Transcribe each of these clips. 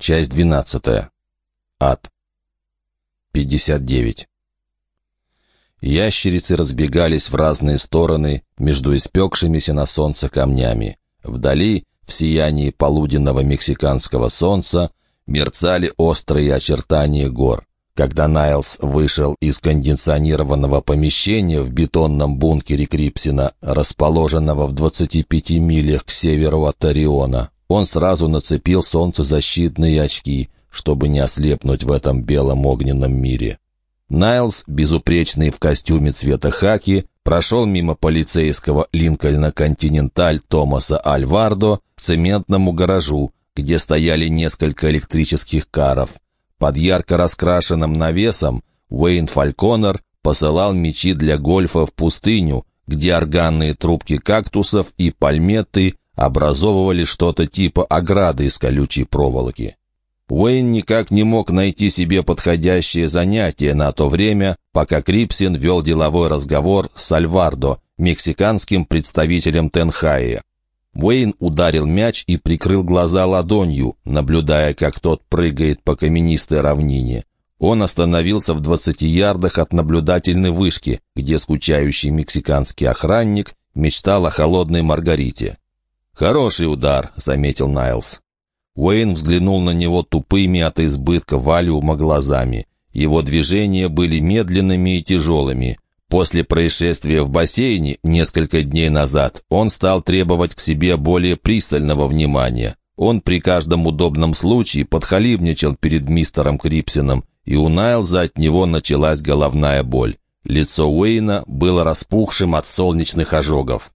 Часть 12. Ад. 59. Ящерицы разбегались в разные стороны между испекшимися на солнце камнями. Вдали, в сиянии полуденного мексиканского солнца, мерцали острые очертания гор. Когда Найлс вышел из кондиционированного помещения в бетонном бункере Крипсина, расположенного в 25 милях к северу от Ориона, он сразу нацепил солнцезащитные очки, чтобы не ослепнуть в этом белом огненном мире. Найлз, безупречный в костюме цвета хаки, прошел мимо полицейского Линкольна Континенталь Томаса Альвардо к цементному гаражу, где стояли несколько электрических каров. Под ярко раскрашенным навесом Уэйн Фальконер посылал мечи для гольфа в пустыню, где органные трубки кактусов и пальметты образовывали что-то типа ограды из колючей проволоки. Уэйн никак не мог найти себе подходящее занятие на то время, пока Крипсин вел деловой разговор с Альвардо, мексиканским представителем Тенхаи. Уэйн ударил мяч и прикрыл глаза ладонью, наблюдая, как тот прыгает по каменистой равнине. Он остановился в двадцати ярдах от наблюдательной вышки, где скучающий мексиканский охранник мечтал о холодной Маргарите. «Хороший удар», — заметил Найлз. Уэйн взглянул на него тупыми от избытка валиума глазами. Его движения были медленными и тяжелыми. После происшествия в бассейне несколько дней назад он стал требовать к себе более пристального внимания. Он при каждом удобном случае подхалимничал перед мистером Крипсином, и у Найлза от него началась головная боль. Лицо Уэйна было распухшим от солнечных ожогов.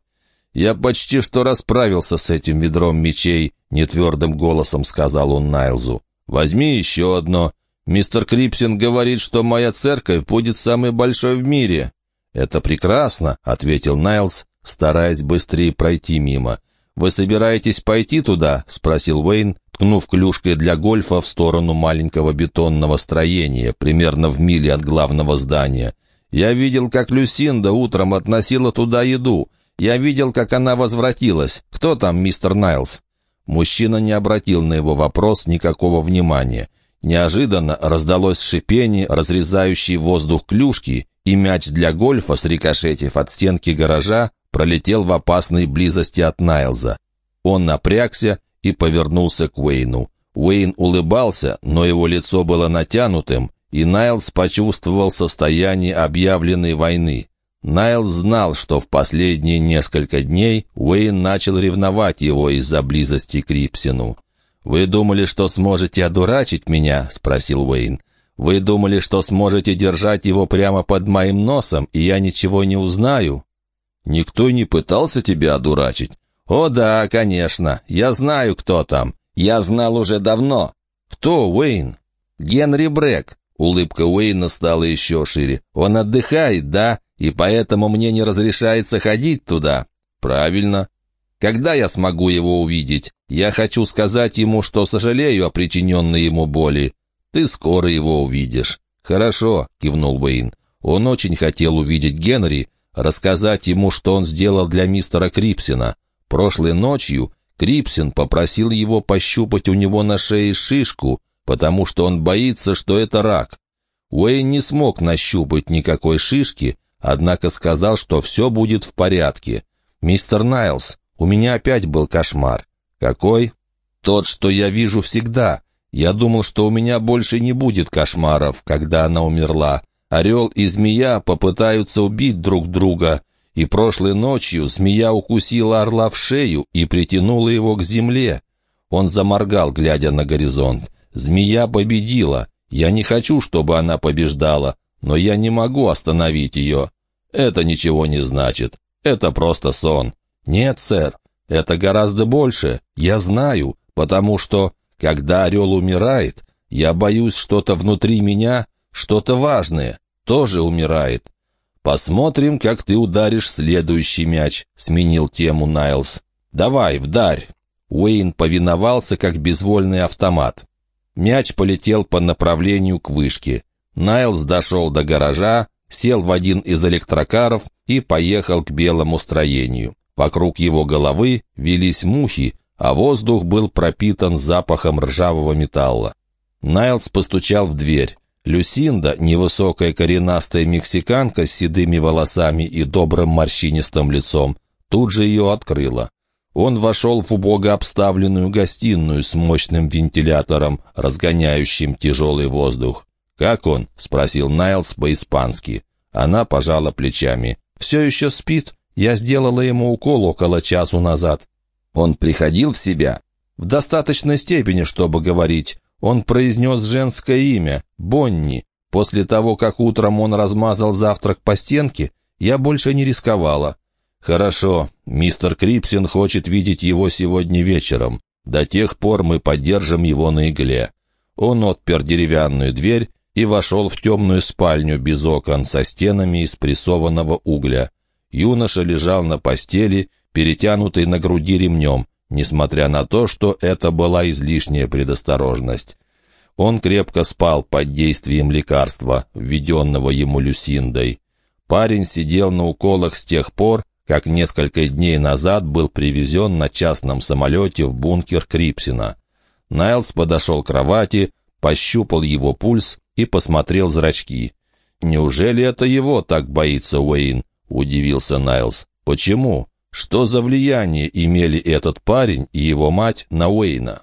«Я почти что расправился с этим ведром мечей», — нетвердым голосом сказал он Найлзу. «Возьми еще одно. Мистер Крипсин говорит, что моя церковь будет самой большой в мире». «Это прекрасно», — ответил Найлз, стараясь быстрее пройти мимо. «Вы собираетесь пойти туда?» — спросил Уэйн, ткнув клюшкой для гольфа в сторону маленького бетонного строения, примерно в миле от главного здания. «Я видел, как Люсинда утром относила туда еду. Я видел, как она возвратилась. Кто там, мистер Найлз?» Мужчина не обратил на его вопрос никакого внимания. Неожиданно раздалось шипение, разрезающее воздух клюшки, и мяч для гольфа, срикошетив от стенки гаража, пролетел в опасной близости от Найлза. Он напрягся и повернулся к Уэйну. Уэйн улыбался, но его лицо было натянутым, и Найлз почувствовал состояние объявленной войны. Найлз знал, что в последние несколько дней Уэйн начал ревновать его из-за близости к Рипсину. «Вы думали, что сможете одурачить меня?» — спросил Уэйн. «Вы думали, что сможете держать его прямо под моим носом, и я ничего не узнаю?» «Никто не пытался тебя одурачить?» «О да, конечно. Я знаю, кто там. Я знал уже давно». «Кто, Уэйн?» «Генри Брэк». Улыбка Уэйна стала еще шире. «Он отдыхает, да? И поэтому мне не разрешается ходить туда. Правильно. Когда я смогу его увидеть? Я хочу сказать ему, что сожалею о причиненной ему боли. Ты скоро его увидишь. Хорошо, кивнул Уэйн. Он очень хотел увидеть Генри, рассказать ему, что он сделал для мистера Крипсина. Прошлой ночью Крипсин попросил его пощупать у него на шее шишку, потому что он боится, что это рак. Уэйн не смог нащупать никакой шишки, однако сказал, что все будет в порядке. «Мистер Найлз, у меня опять был кошмар». «Какой?» «Тот, что я вижу всегда. Я думал, что у меня больше не будет кошмаров, когда она умерла. Орел и змея попытаются убить друг друга, и прошлой ночью змея укусила орла в шею и притянула его к земле». Он заморгал, глядя на горизонт. «Змея победила. Я не хочу, чтобы она побеждала, но я не могу остановить ее. Это ничего не значит. Это просто сон. Нет, сэр, это гораздо больше. Я знаю, потому что, когда орел умирает, я боюсь, что-то внутри меня, что-то важное, тоже умирает. Посмотрим, как ты ударишь следующий мяч, сменил тему Найлз. Давай, вдарь. Уэйн повиновался, как безвольный автомат. Мяч полетел по направлению к вышке. Найлз дошел до гаража, сел в один из электрокаров и поехал к белому строению. Вокруг его головы велись мухи, а воздух был пропитан запахом ржавого металла. Найлс постучал в дверь. Люсинда, невысокая коренастая мексиканка с седыми волосами и добрым морщинистым лицом, тут же ее открыла. Он вошел в убого обставленную гостиную с мощным вентилятором, разгоняющим тяжелый воздух. «Как он?» — спросил Найлс по-испански. Она пожала плечами. «Все еще спит. Я сделала ему укол около часу назад». «Он приходил в себя?» «В достаточной степени, чтобы говорить. Он произнес женское имя — Бонни. После того, как утром он размазал завтрак по стенке, я больше не рисковала. «Хорошо, мистер Крипсин хочет видеть его сегодня вечером. До тех пор мы поддержим его на игле». Он отпер деревянную дверь и вошел в темную спальню без окон со стенами из прессованного угля. Юноша лежал на постели, перетянутый на груди ремнем, несмотря на то, что это была излишняя предосторожность. Он крепко спал под действием лекарства, введенного ему Люсиндой. Парень сидел на уколах с тех пор, как несколько дней назад был привезен на частном самолете в бункер Крипсина. Найлс подошел к кровати, пощупал его пульс и посмотрел зрачки. «Неужели это его так боится Уэйн?» — удивился Найлс. «Почему? Что за влияние имели этот парень и его мать на Уэйна?»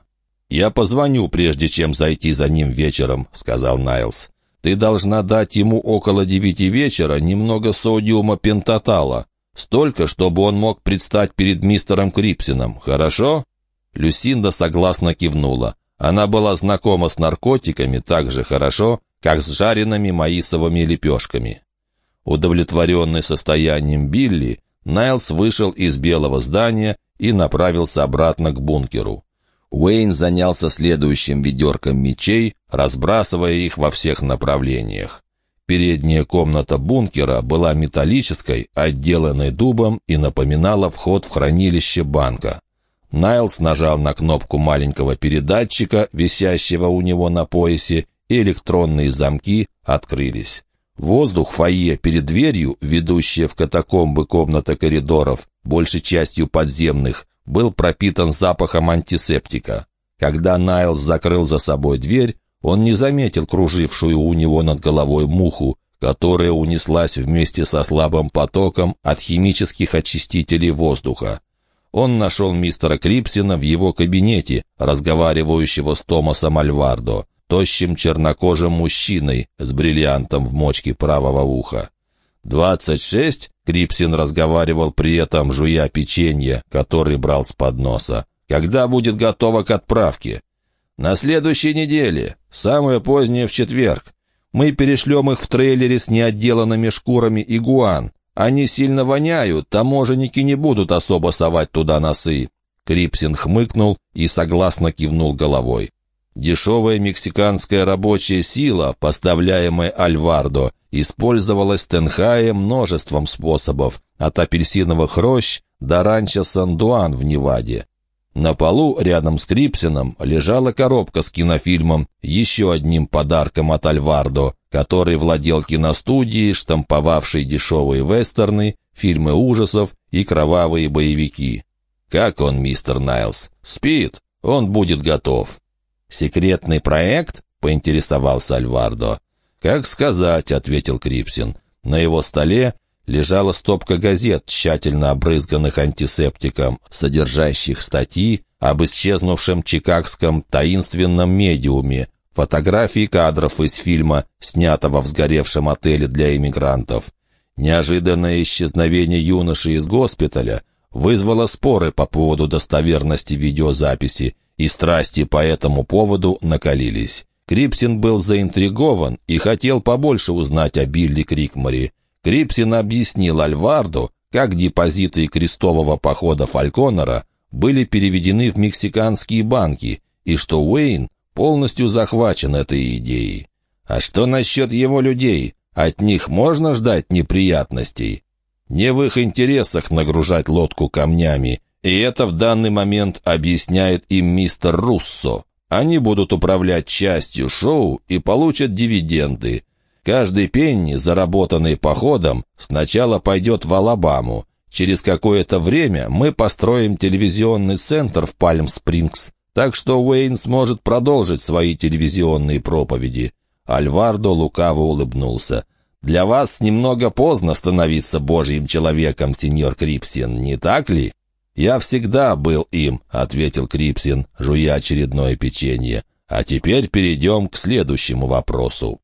«Я позвоню, прежде чем зайти за ним вечером», — сказал Найлс. «Ты должна дать ему около девяти вечера немного содиума пентатала. Столько, чтобы он мог предстать перед мистером Крипсином, хорошо?» Люсинда согласно кивнула. Она была знакома с наркотиками так же хорошо, как с жареными маисовыми лепешками. Удовлетворенный состоянием Билли, Найлс вышел из белого здания и направился обратно к бункеру. Уэйн занялся следующим ведерком мечей, разбрасывая их во всех направлениях. Передняя комната бункера была металлической, отделанной дубом и напоминала вход в хранилище банка. Найлс нажал на кнопку маленького передатчика, висящего у него на поясе, и электронные замки открылись. Воздух в фойе перед дверью, ведущая в катакомбы комната коридоров, большей частью подземных, был пропитан запахом антисептика. Когда Найлс закрыл за собой дверь, он не заметил кружившую у него над головой муху, которая унеслась вместе со слабым потоком от химических очистителей воздуха. Он нашел мистера Крипсина в его кабинете, разговаривающего с Томасом Альвардо, тощим чернокожим мужчиной с бриллиантом в мочке правого уха. «Двадцать шесть?» — Крипсин разговаривал при этом, жуя печенье, который брал с подноса. «Когда будет готово к отправке?» «На следующей неделе, самое позднее в четверг. Мы перешлем их в трейлере с неотделанными шкурами игуан. Они сильно воняют, таможенники не будут особо совать туда носы». Крипсин хмыкнул и согласно кивнул головой. Дешевая мексиканская рабочая сила, поставляемая Альвардо, использовалась Тенхае множеством способов, от апельсиновых рощ до ранчо Сан-Дуан в Неваде. На полу рядом с Крипсином лежала коробка с кинофильмом, еще одним подарком от Альвардо, который владел киностудией, штамповавшей дешевые вестерны, фильмы ужасов и кровавые боевики. «Как он, мистер Найлс? Спит? Он будет готов». «Секретный проект?» — поинтересовался Альвардо. «Как сказать», — ответил Крипсин. На его столе лежала стопка газет, тщательно обрызганных антисептиком, содержащих статьи об исчезнувшем чикагском таинственном медиуме, фотографии кадров из фильма, снятого в сгоревшем отеле для иммигрантов. Неожиданное исчезновение юноши из госпиталя вызвало споры по поводу достоверности видеозаписи, и страсти по этому поводу накалились. Крипсин был заинтригован и хотел побольше узнать о Билли Крикморе. Крипсин объяснил Альварду, как депозиты крестового похода Фальконера были переведены в мексиканские банки, и что Уэйн полностью захвачен этой идеей. А что насчет его людей? От них можно ждать неприятностей? Не в их интересах нагружать лодку камнями, и это в данный момент объясняет им мистер Руссо. Они будут управлять частью шоу и получат дивиденды. Каждый пенни, заработанный походом, сначала пойдет в Алабаму. Через какое-то время мы построим телевизионный центр в Пальм-Спрингс, так что Уэйн сможет продолжить свои телевизионные проповеди». Альвардо лукаво улыбнулся. «Для вас немного поздно становиться божьим человеком, сеньор Крипсин, не так ли?» «Я всегда был им», — ответил Крипсин, жуя очередное печенье. «А теперь перейдем к следующему вопросу».